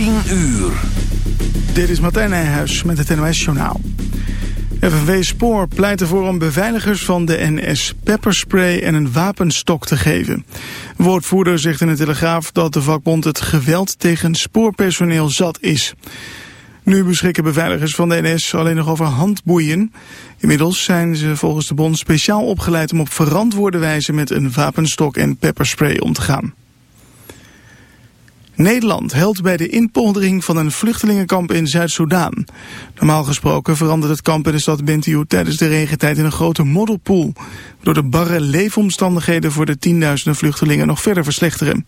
10 uur. Dit is Martijn Nijhuis met het NOS-journaal. FNV Spoor pleit ervoor om beveiligers van de NS pepperspray en een wapenstok te geven. Woordvoerder zegt in de Telegraaf dat de vakbond het geweld tegen spoorpersoneel zat is. Nu beschikken beveiligers van de NS alleen nog over handboeien. Inmiddels zijn ze volgens de bond speciaal opgeleid om op verantwoorde wijze met een wapenstok en pepperspray om te gaan. Nederland helpt bij de inpoldering van een vluchtelingenkamp in Zuid-Soedan. Normaal gesproken verandert het kamp in de stad Bentiu tijdens de regentijd in een grote modderpoel. Waardoor de barre leefomstandigheden voor de tienduizenden vluchtelingen nog verder verslechteren.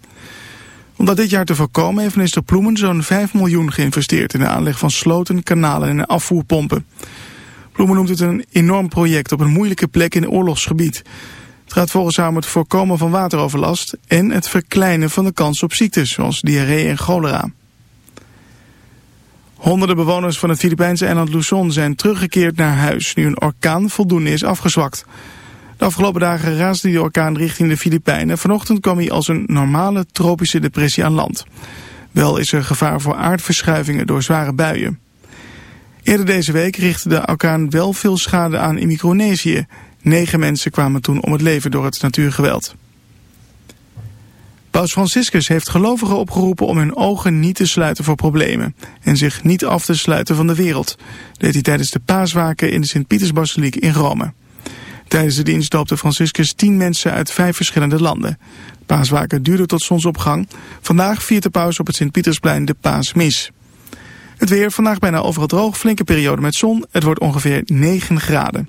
Om dat dit jaar te voorkomen heeft minister Ploemen zo'n 5 miljoen geïnvesteerd in de aanleg van sloten, kanalen en afvoerpompen. Ploemen noemt het een enorm project op een moeilijke plek in oorlogsgebied. Het gaat volgens haar om het voorkomen van wateroverlast en het verkleinen van de kans op ziektes zoals diarree en cholera. Honderden bewoners van het Filipijnse eiland Luzon zijn teruggekeerd naar huis nu een orkaan voldoende is afgezwakt. De afgelopen dagen raasde die orkaan richting de Filipijnen. Vanochtend kwam hij als een normale tropische depressie aan land. Wel is er gevaar voor aardverschuivingen door zware buien. Eerder deze week richtte de orkaan wel veel schade aan in Micronesië. Negen mensen kwamen toen om het leven door het natuurgeweld. Paus Franciscus heeft gelovigen opgeroepen om hun ogen niet te sluiten voor problemen en zich niet af te sluiten van de wereld. Deed hij tijdens de paaswaken in de Sint-Pietersbasiliek in Rome. Tijdens de dienst doopte Franciscus tien mensen uit vijf verschillende landen. De paaswaken duurde tot zonsopgang. Vandaag viert de paus op het Sint-Pietersplein de paasmis. Het weer, vandaag bijna overal droog, flinke periode met zon. Het wordt ongeveer 9 graden.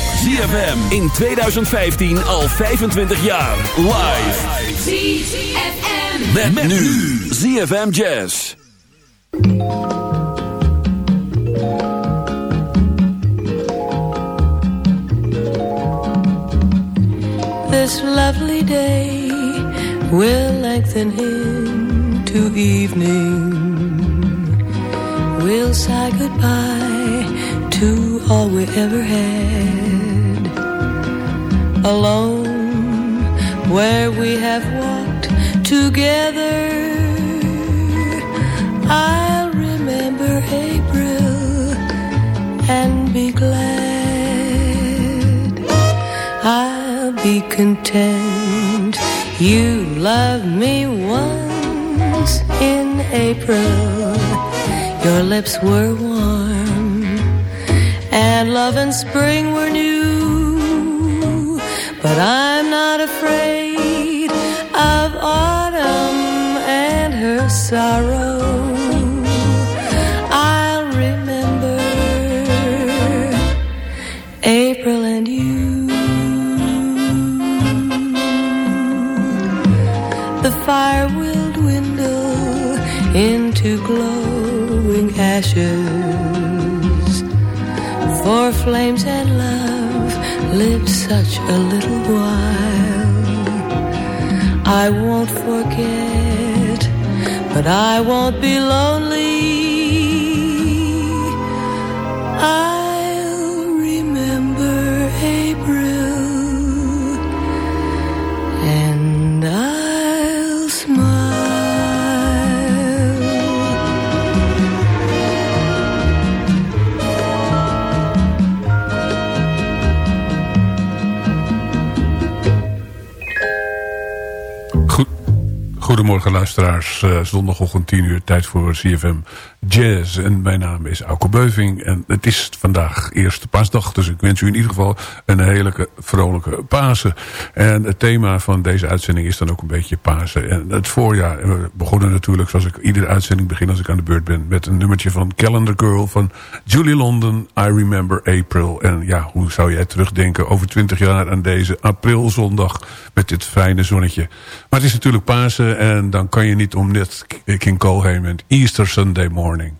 ZFM in 2015 al 25 jaar. Live. ZFM. Met, met nu. ZFM Jazz. This lovely day will lengthen into evening. We'll say goodbye to all we ever had alone where we have walked together. I'll remember April and be glad. I'll be content. You loved me once in April your lips were warm, and love and spring were new. But I'm not afraid of autumn and her sorrow. I'll remember April and you. The fire will dwindle into glowing ashes. For flames and love live such a little while. I won't forget, but I won't be lonely. I'll goedemorgen luisteraars. Eh, zondagochtend 10 uur, tijd voor CFM Jazz. En mijn naam is Auke Beuving. En het is vandaag eerste paasdag. Dus ik wens u in ieder geval een hele vrolijke Pasen. En het thema van deze uitzending is dan ook een beetje Pasen. En het voorjaar. We begonnen natuurlijk, zoals ik iedere uitzending begin als ik aan de beurt ben... met een nummertje van Calendar Girl van Julie London. I Remember April. En ja, hoe zou jij terugdenken over 20 jaar aan deze aprilzondag... met dit fijne zonnetje. Maar het is natuurlijk Pasen en dan kan je niet om net King Cole heen Easter Sunday morning.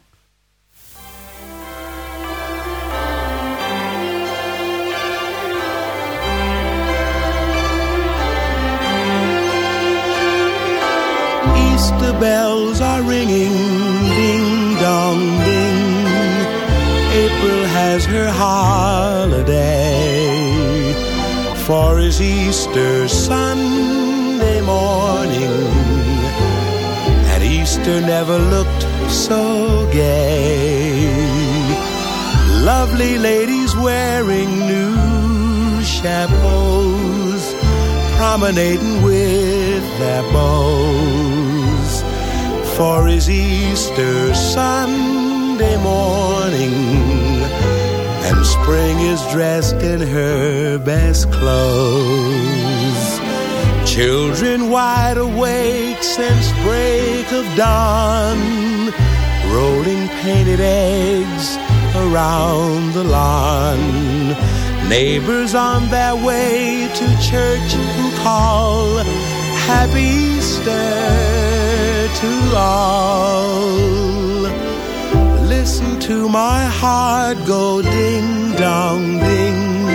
Has her holiday, for is Easter Sunday morning, and Easter never looked so gay. Lovely ladies wearing new chapeaus, promenading with their bows. For is Easter Sunday morning, spring is dressed in her best clothes. Children wide awake since break of dawn, rolling painted eggs around the lawn. Neighbors on their way to church who call Happy Easter to all. To my heart go ding dong ding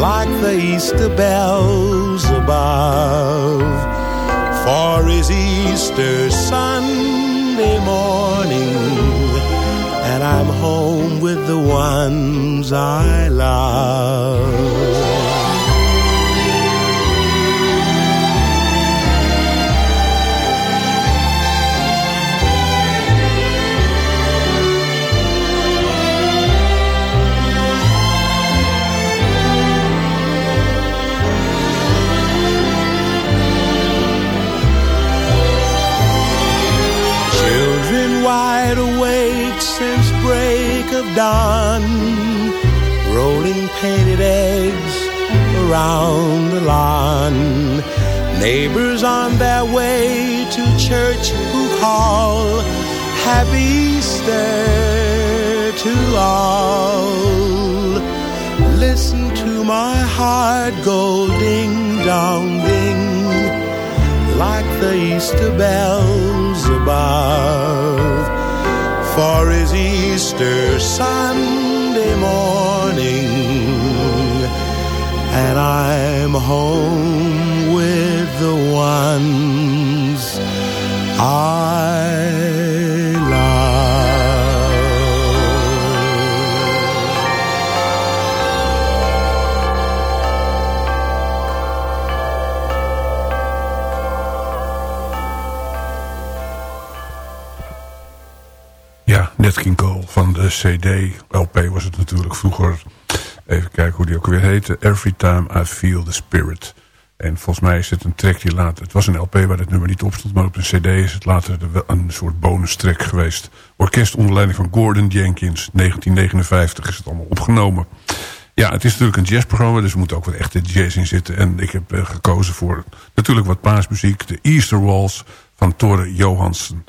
like the Easter bells above. For is Easter Sunday morning, and I'm home with the ones I love. Dawn, rolling painted eggs around the lawn. Neighbors on their way to church who call Happy Easter to all. Listen to my heart go ding dong ding like the Easter bells above. For is Easter Sunday morning, and I'm home CD. LP was het natuurlijk vroeger. Even kijken hoe die ook weer heette. Every Time I Feel the Spirit. En volgens mij is het een track die later... Het was een LP waar het nummer niet op stond... maar op een cd is het later een soort bonus track geweest. Orkest onder leiding van Gordon Jenkins. 1959 is het allemaal opgenomen. Ja, het is natuurlijk een jazzprogramma... dus er moet ook wat echte jazz in zitten. En ik heb uh, gekozen voor natuurlijk wat paasmuziek. De Easter Walls van Tore Johansen.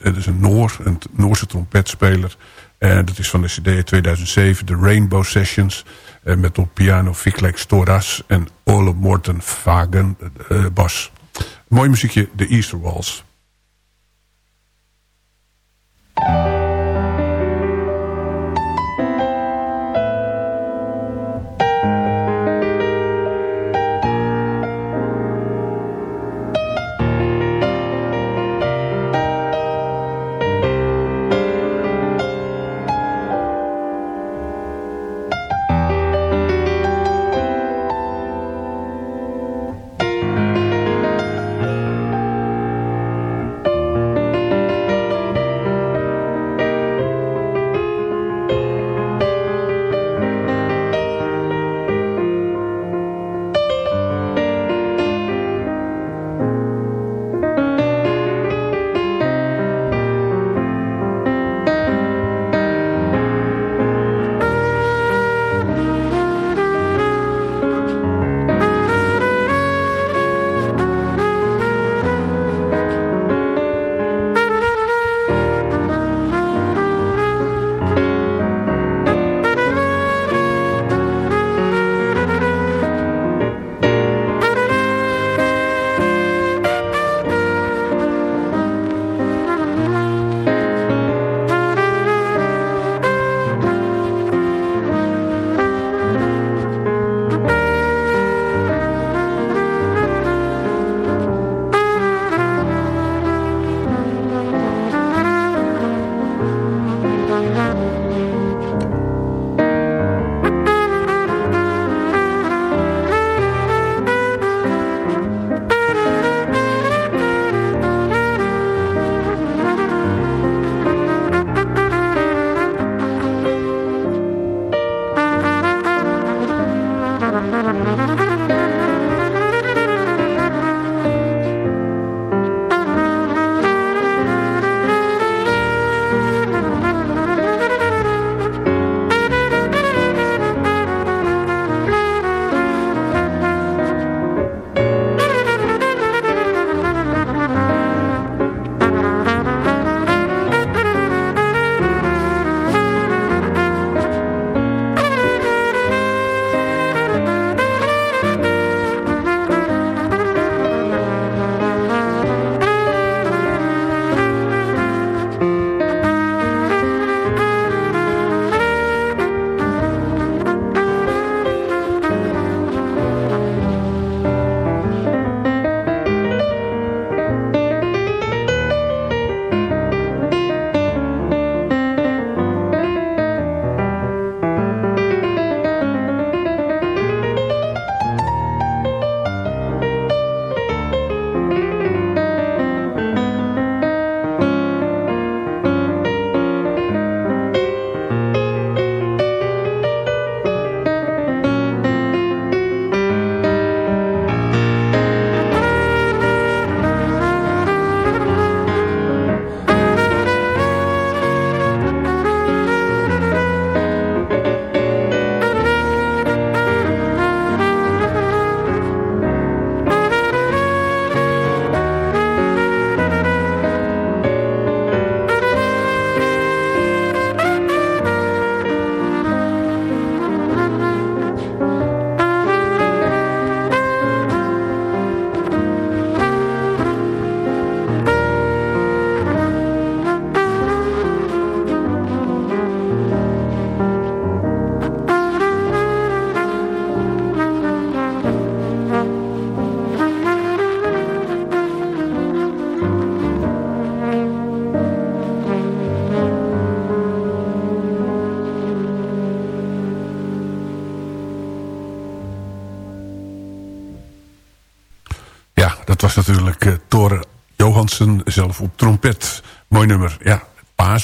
Het is een Noor, een Noorse trompetspeler... Uh, dat is van de CD 2007, de Rainbow Sessions. Uh, met op piano Fiklek Storas en Ole Morten Vagen uh, bas. Mooi muziekje, de Easter Walls.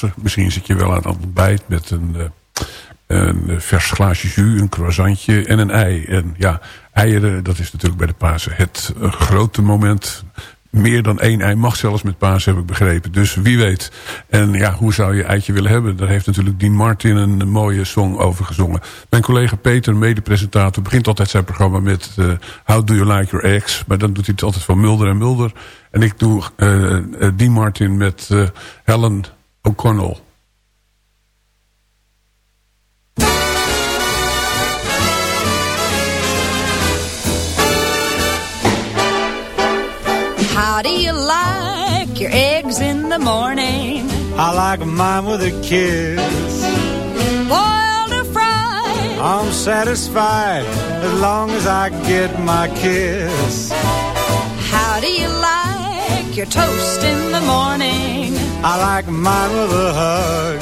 Pasen. Misschien zit je wel aan het ontbijt met een, uh, een vers glaasje jus, een croissantje en een ei. En ja, eieren, dat is natuurlijk bij de Pasen het uh, grote moment meer dan één ei mag zelfs met paas, heb ik begrepen. Dus wie weet. En ja, hoe zou je eitje willen hebben? Daar heeft natuurlijk Dean Martin een mooie song over gezongen. Mijn collega Peter, mede-presentator, begint altijd zijn programma met... Uh, How do you like your eggs? Maar dan doet hij het altijd van Mulder en Mulder. En ik doe uh, Dean Martin met uh, Helen O'Connell. How do you like your eggs in the morning? I like mine with a kiss. Boiled or fried? I'm satisfied as long as I get my kiss. How do you like your toast in the morning? I like mine with a hug.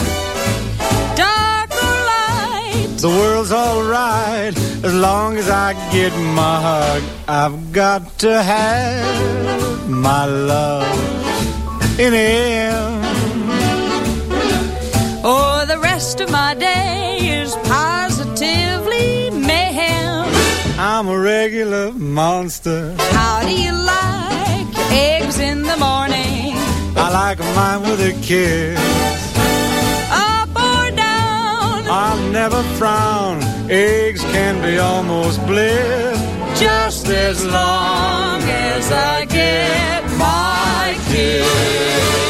Dark or light? The world's alright as long as I get my hug. I've got to have my love in him. Or oh, the rest of my day is positively mayhem. I'm a regular monster. How do you like your eggs in the morning? I like mine with a kiss. Up or down? I'll never frown. Eggs can be almost bliss. Just as long as I get my kiss.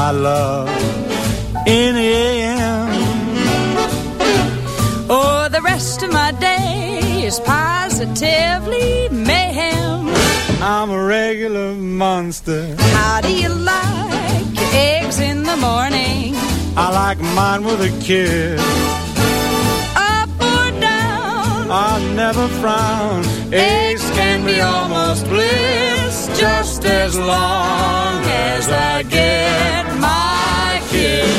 my love in the AM. Or oh, the rest of my day is positively mayhem. I'm a regular monster. How do you like your eggs in the morning? I like mine with a kiss. Up or down? I'll never frown. Eggs can be almost bliss, just as long as I get my kiss.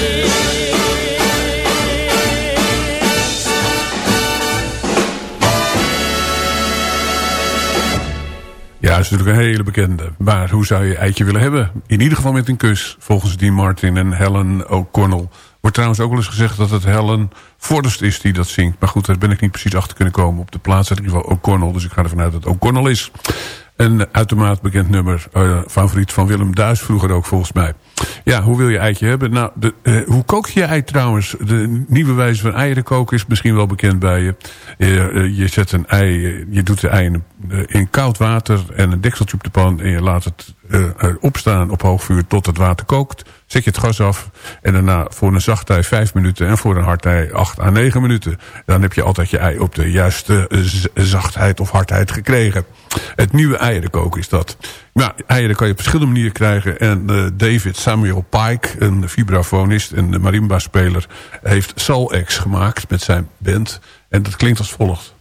Ja, is natuurlijk een hele bekende. Maar hoe zou je eitje willen hebben? In ieder geval met een kus, volgens Dean Martin en Helen O'Connell. Wordt trouwens ook wel eens gezegd dat het Helen Forrest is die dat zingt. Maar goed, daar ben ik niet precies achter kunnen komen. Op de plaats in ieder geval O'Connell. Dus ik ga ervan uit dat het O'Connell is. Een uitermate bekend nummer. Uh, favoriet van Willem Duis vroeger ook volgens mij. Ja, hoe wil je eitje hebben? Nou, de, uh, hoe kook je ei trouwens? De nieuwe wijze van eieren koken is misschien wel bekend bij je. Je zet een ei, je doet de ei in, in, koud water en een dekseltje op de pan. En je laat het opstaan op hoog vuur tot het water kookt. Zet je het gas af en daarna voor een zacht ei 5 minuten en voor een hard ei 8 à 9 minuten. Dan heb je altijd je ei op de juiste zachtheid of hardheid gekregen. Het nieuwe eierenkoken is dat. Nou, eieren kan je op verschillende manieren krijgen. En uh, David Samuel Pike, een vibrafonist en marimba-speler... heeft Soul X gemaakt met zijn band. En dat klinkt als volgt.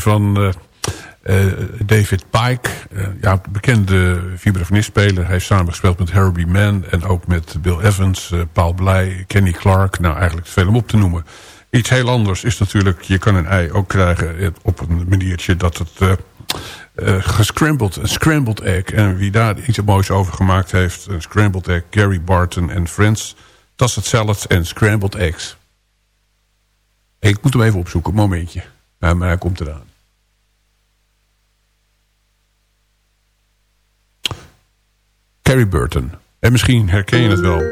Van uh, uh, David Pike. Uh, ja, bekende vibrafonist-speler. Hij heeft samengespeeld met Herbie Mann en ook met Bill Evans, Paul Blij, Kenny Clark. Nou, eigenlijk veel om op te noemen. Iets heel anders is natuurlijk, je kan een ei ook krijgen op een maniertje dat het gescrambled, een scrambled egg. En wie daar iets moois over gemaakt heeft, een scrambled egg, Gary Barton en Friends, Tasset salad en scrambled eggs. Ik moet hem even opzoeken, momentje. maar hij komt eraan. Carrie Burton. En misschien herken je het wel.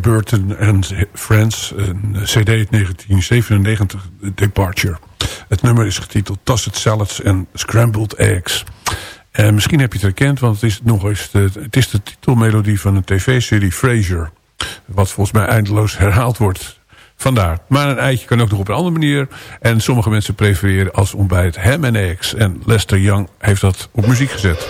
Burton en Friends, een cd uit 1997, Departure. Het nummer is getiteld Tossed Salads en Scrambled Eggs. En misschien heb je het herkend, want het is, nog eens de, het is de titelmelodie van een tv-serie Frasier. Wat volgens mij eindeloos herhaald wordt. Vandaar. Maar een eitje kan ook nog op een andere manier. En sommige mensen prefereren als ontbijt ham en eggs. En Lester Young heeft dat op muziek gezet.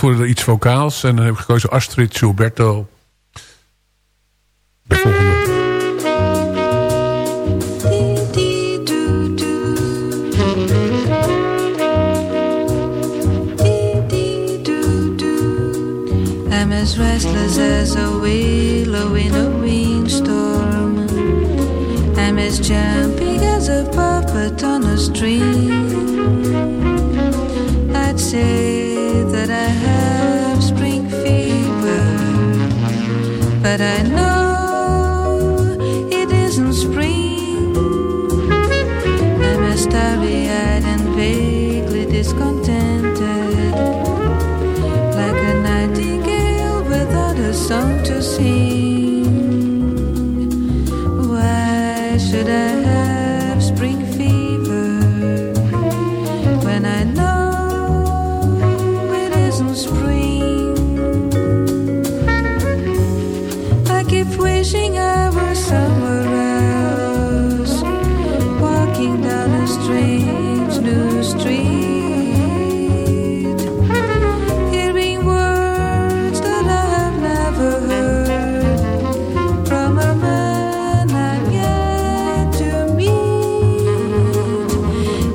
Voor iets vocaals. En dan heb ik gekozen Astrid Gilberto.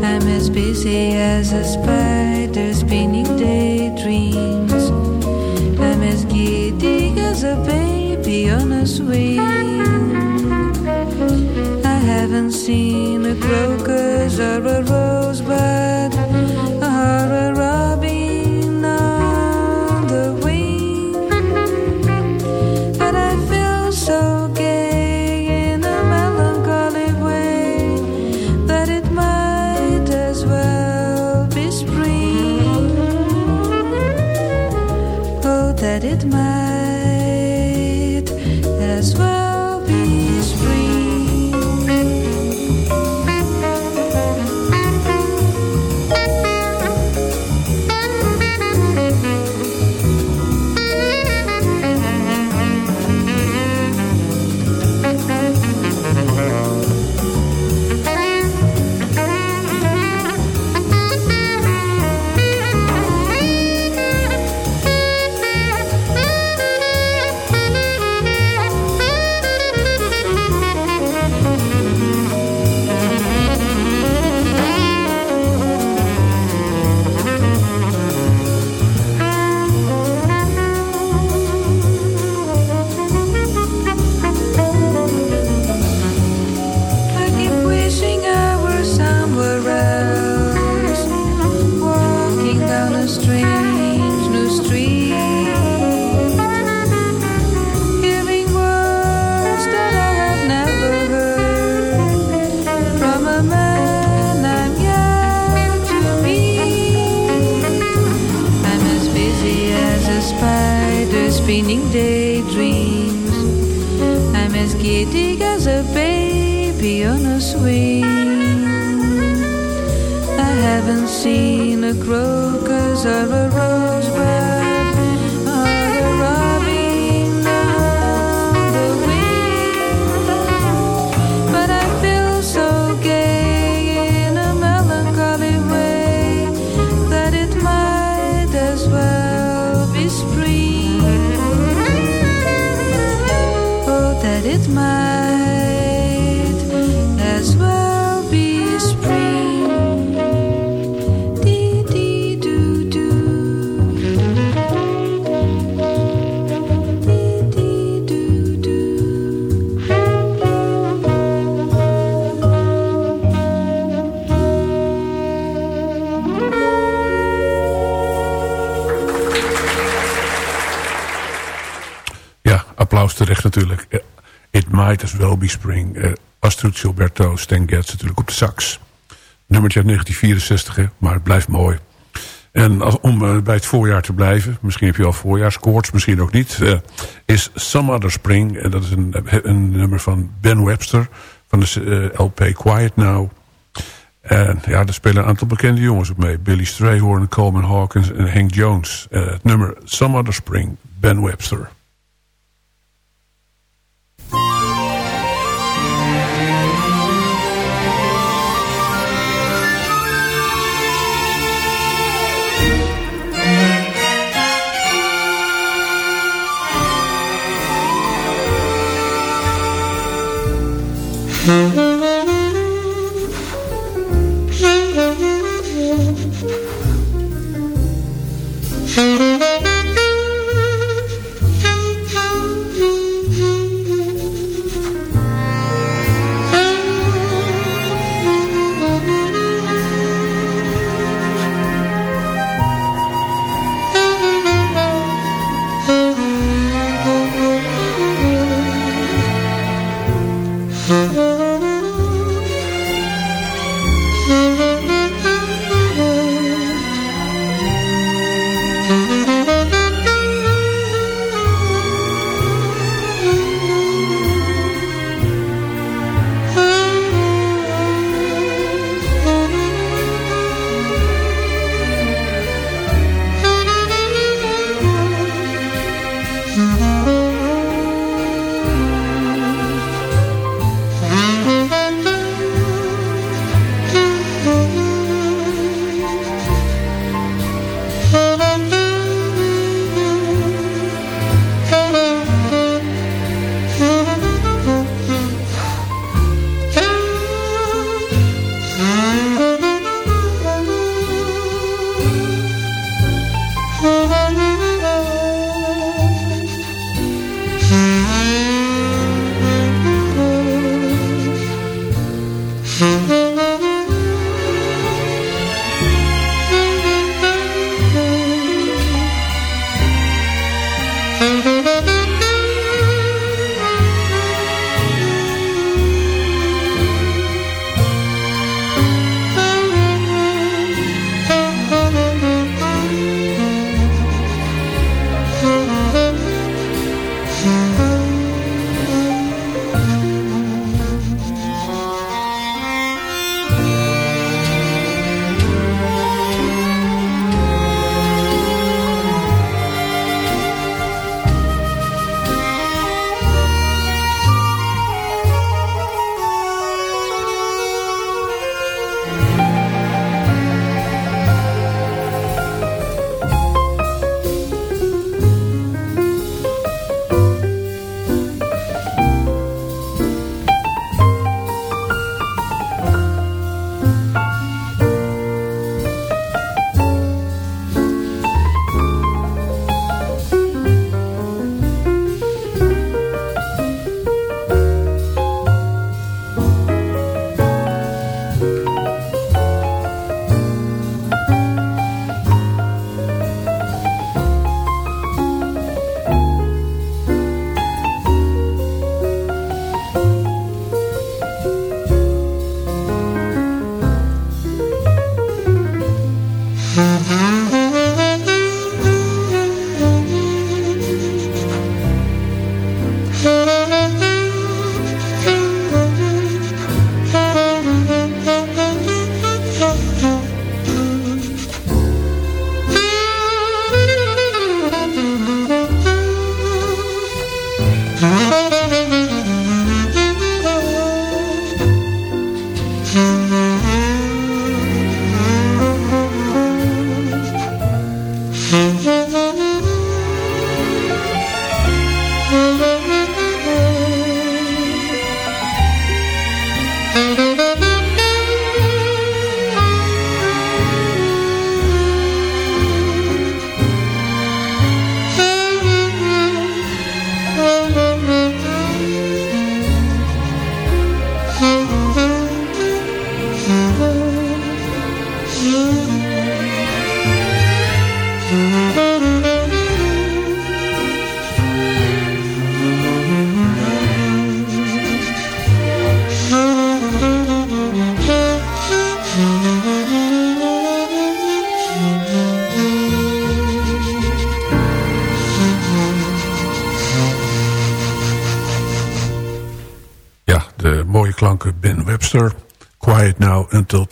I'm as busy as a spider spinning daydreams. I'm as giddy as a baby on a swing. I haven't seen a crocus or a rosebud I'm as giddy as a baby on a swing. I haven't seen a crocus or a rosebud terecht natuurlijk. Eh, It might as well be spring. Eh, Astrid Gilberto, Stan Getz natuurlijk op de sax. Nummertje uit 1964, hè, maar het blijft mooi. En als, om eh, bij het voorjaar te blijven, misschien heb je al voorjaarskoorts, misschien ook niet, is Some Other Spring. En dat is een, een nummer van Ben Webster van de LP Quiet Now. En ja, er spelen een aantal bekende jongens op mee. Billy Strayhorn, Coleman Hawkins en Hank Jones. Het nummer Some Other Spring, Ben Webster.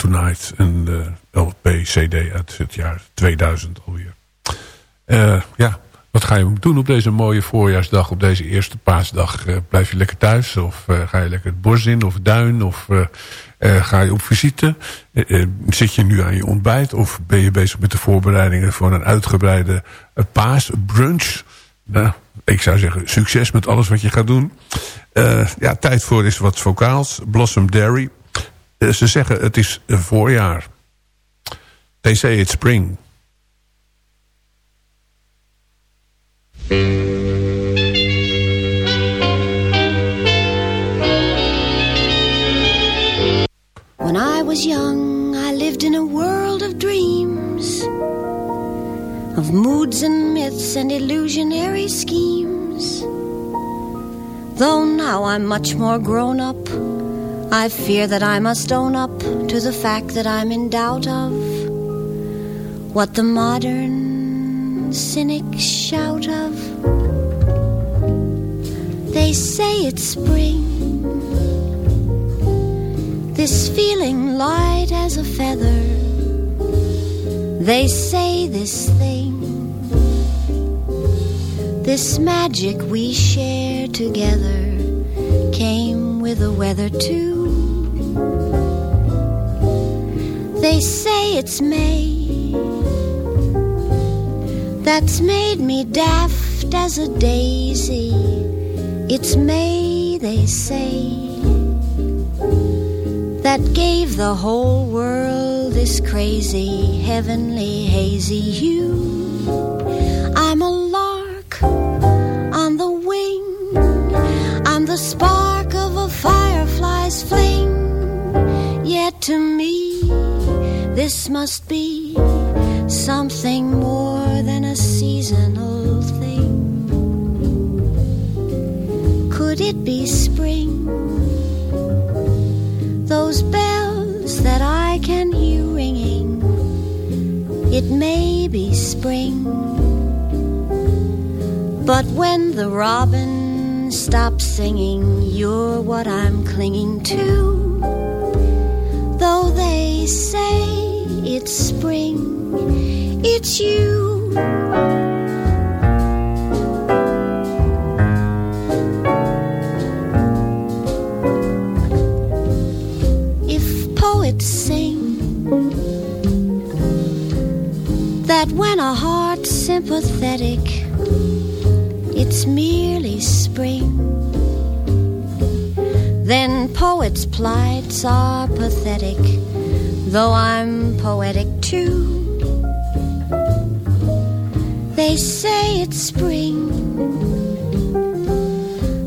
Tonight. Een uh, LP-CD uit het jaar 2000 alweer. Uh, ja, wat ga je doen op deze mooie voorjaarsdag, op deze eerste paasdag? Uh, blijf je lekker thuis of uh, ga je lekker het bos in of duin of ga je op visite? zit je nu aan je ontbijt of ben je bezig met de voorbereidingen voor een uitgebreide paasbrunch? Nou, ik zou zeggen succes met alles wat je gaat doen. ja, tijd voor is wat vocaals. Blossom Dairy. Eh, ze zeggen het is voorjaar. They say it's spring. When I was young, I lived in a world of dreams, of moods and myths and illusionary schemes. Though now I'm much more grown up, I fear that I must own up to the fact that I'm in doubt of what the modern cynics shout of. They say it's spring, this feeling light as a feather. They say this thing, this magic we share together, came with the weather too. They say it's May that's made me daft as a daisy. It's May, they say, that gave the whole world this crazy, heavenly, hazy hue. I'm a lark on the wing, I'm the spark of a firefly's fling. Yet to me, this must be something more than a seasonal thing. Could it be spring? Those bells that I can hear ringing, it may be spring. But when the robin stops singing, you're what I'm clinging to. Though they say spring, it's you. If poets sing that when a heart's sympathetic, it's merely spring, then poets' plights are pathetic, though I'm poetic too. They say it's spring.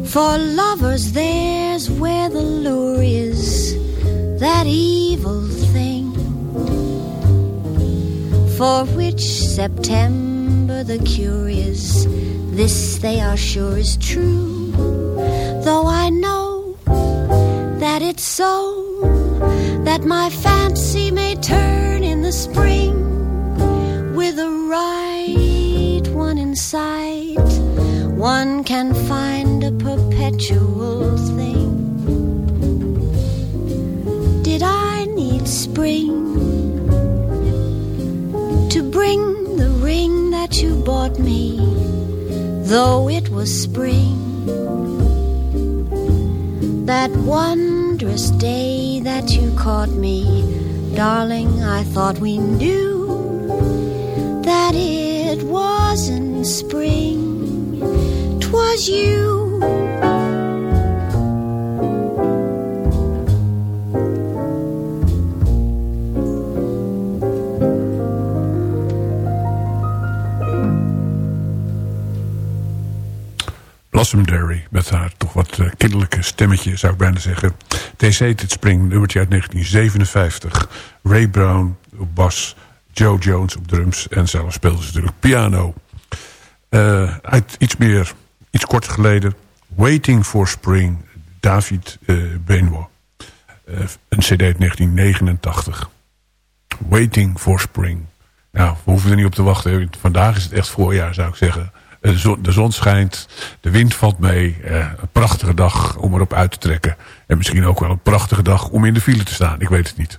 For lovers, there's where the lure is, that evil thing. For which September the cure is, this they are sure is true. Though I know that it's so, that my fancy may turn in the spring with a right one in sight. One can find a perpetual thing. Did I need spring to bring the ring that you bought me, though it was spring? That wondrous day that you caught me, darling, I thought we knew that it wasn't spring, 'twas you. Blossomberry met haar toch wat uh, kinderlijke stemmetje zou ik bijna zeggen. TC het Spring, nummertje uit 1957. Ray Brown op bas, Joe Jones op drums en zelf speelde ze natuurlijk piano. Uh, uit iets meer, iets kort geleden, Waiting for Spring, David uh, Benoit. Een cd uit 1989. Waiting for Spring. Nou, we hoeven er niet op te wachten. Vandaag is het echt voorjaar, zou ik zeggen. Eh, De zon, schijnt, de wind valt mee. eh, een prachtige dag om erop uit te trekken. En misschien ook wel een prachtige dag om in de file te staan. Ik weet het niet.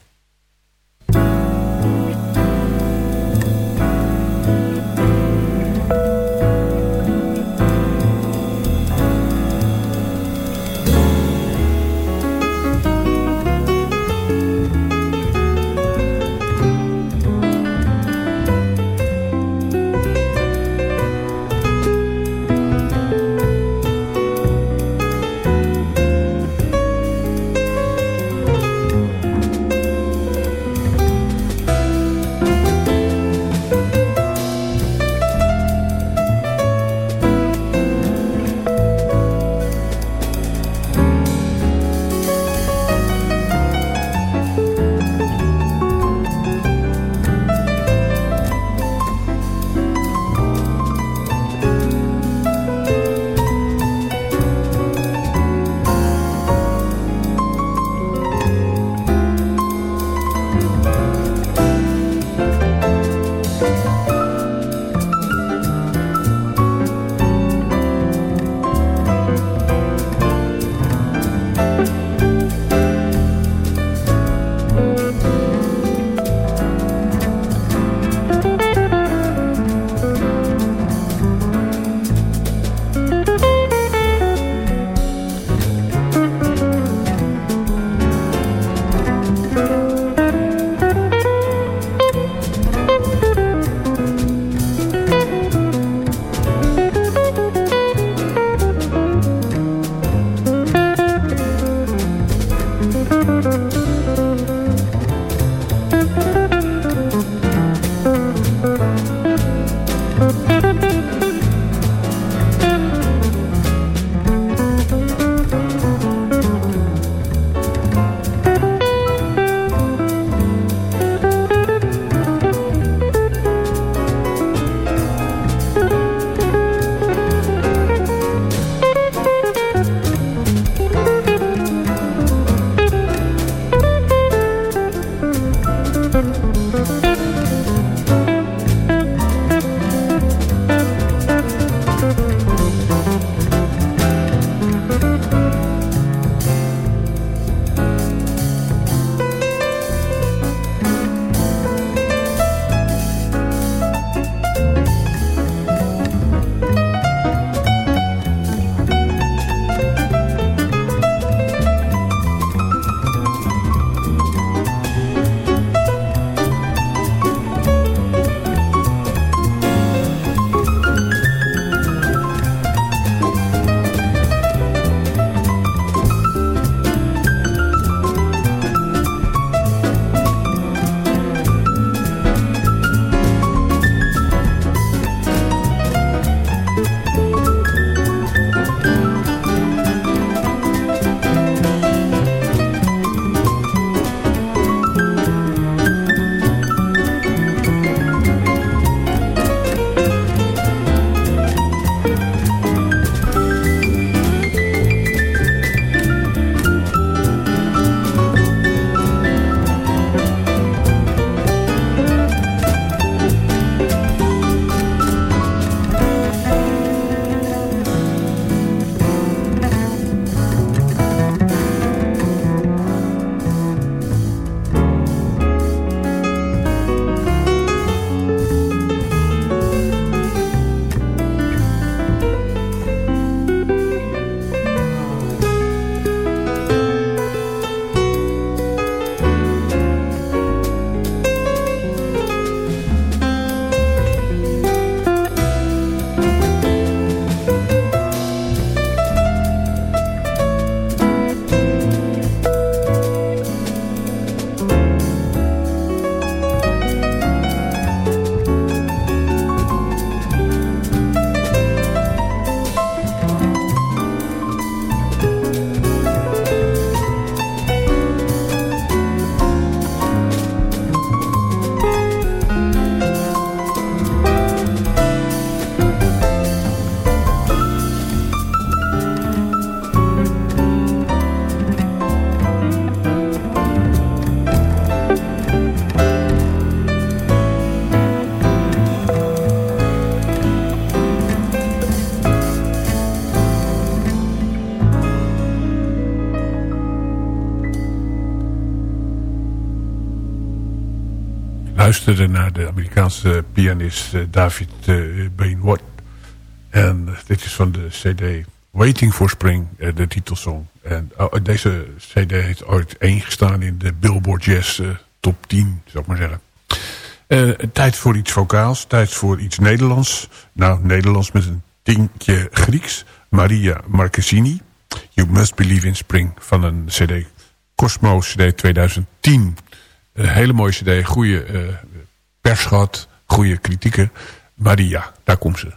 Luisterde naar de Amerikaanse pianist uh, David uh, Bainwatt. En dit is van de cd Waiting for Spring, de titelsong. En deze cd heeft ooit één gestaan in de Billboard Jazz top 10, zou ik maar zeggen. tijd voor iets vocaals, tijd voor iets Nederlands. Nou, Nederlands met een tientje Grieks. Maria Marquezini. You Must Believe in Spring van een cd Cosmo cd 2010. Een hele mooie cd, goede pers gehad, goede kritieken. Maria, daar komt ze.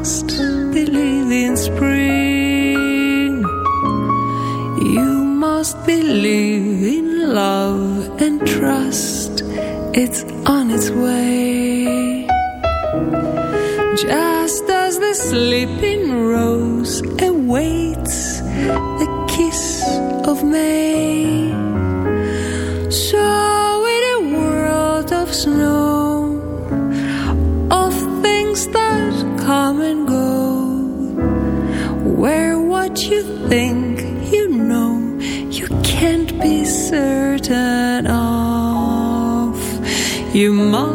Believe in spring you must believe in love and trust. It's on its way. Just as the sleeping rose awaits the kiss of May. So in a world of snow, you think you know you can't be certain of. You must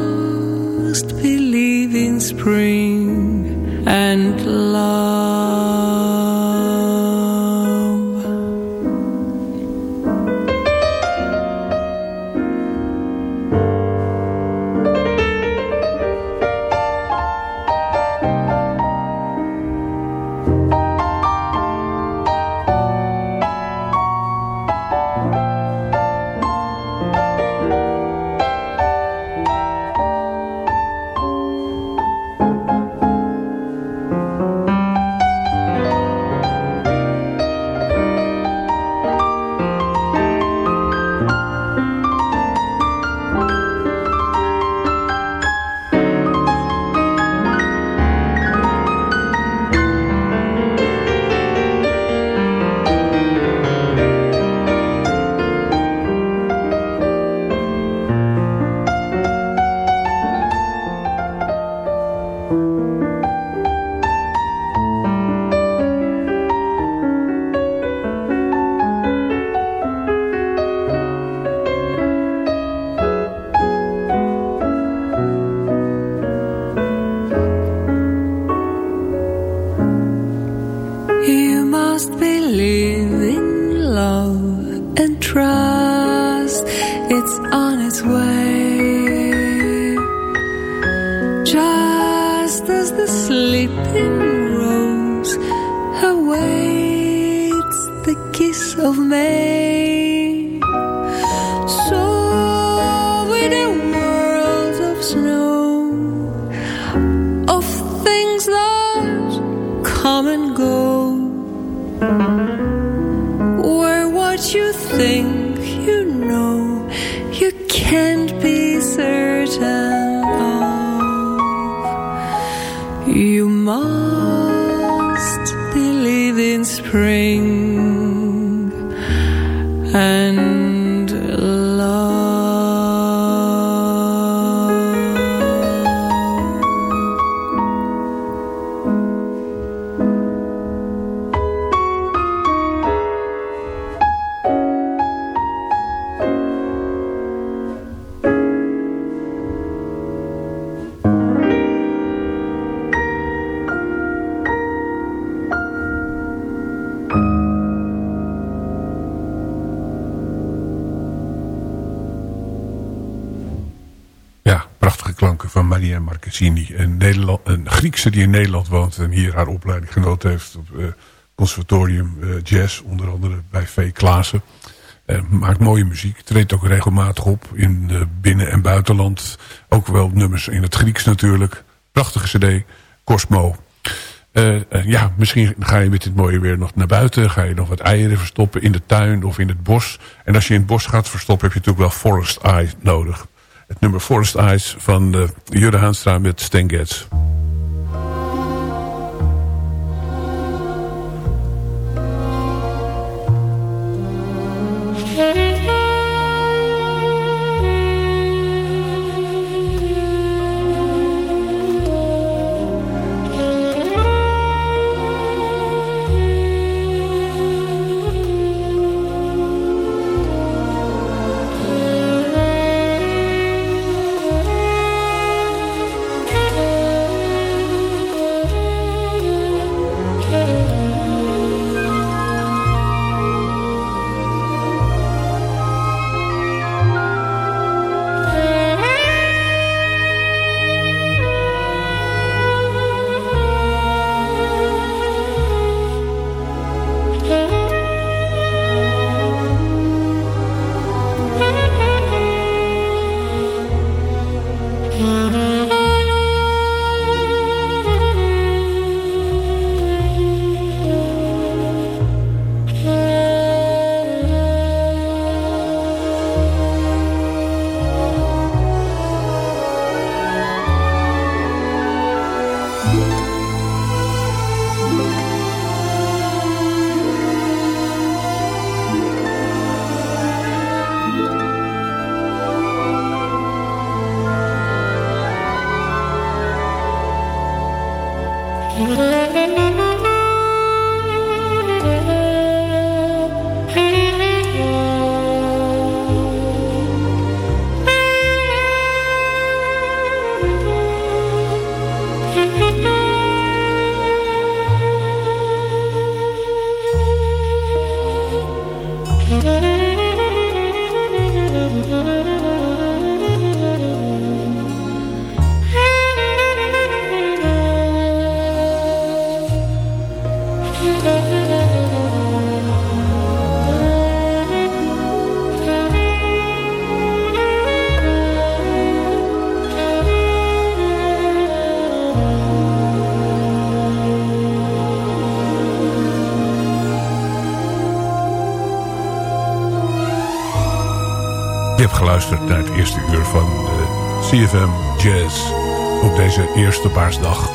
Marcassini. Een, een Griekse die in Nederland woont en hier haar opleiding genoten heeft op uh, conservatorium uh, jazz. Onder andere bij V. Klaassen. Uh, maakt mooie muziek. Treedt ook regelmatig op in binnen- en buitenland. Ook wel nummers in het Grieks natuurlijk. Prachtige cd. Cosmo. ja, misschien ga je met dit mooie weer nog naar buiten. Ga je nog wat eieren verstoppen in de tuin of in het bos. En als je in het bos gaat verstoppen heb je natuurlijk wel Forest Eye nodig. Het nummer Forest Eyes van uh, Jurre Haanstra met Stan Getz. Geluisterd naar het eerste uur van CFM Jazz op deze eerste paarsdag.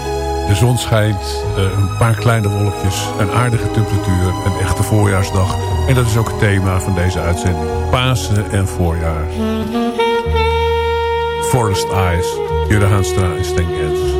De zon schijnt, eh, een paar kleine wolkjes, een aardige temperatuur, een echte voorjaarsdag. En dat is ook het thema van deze uitzending. Pasen en voorjaar. Forest Eyes, Jure Haanstra en Sten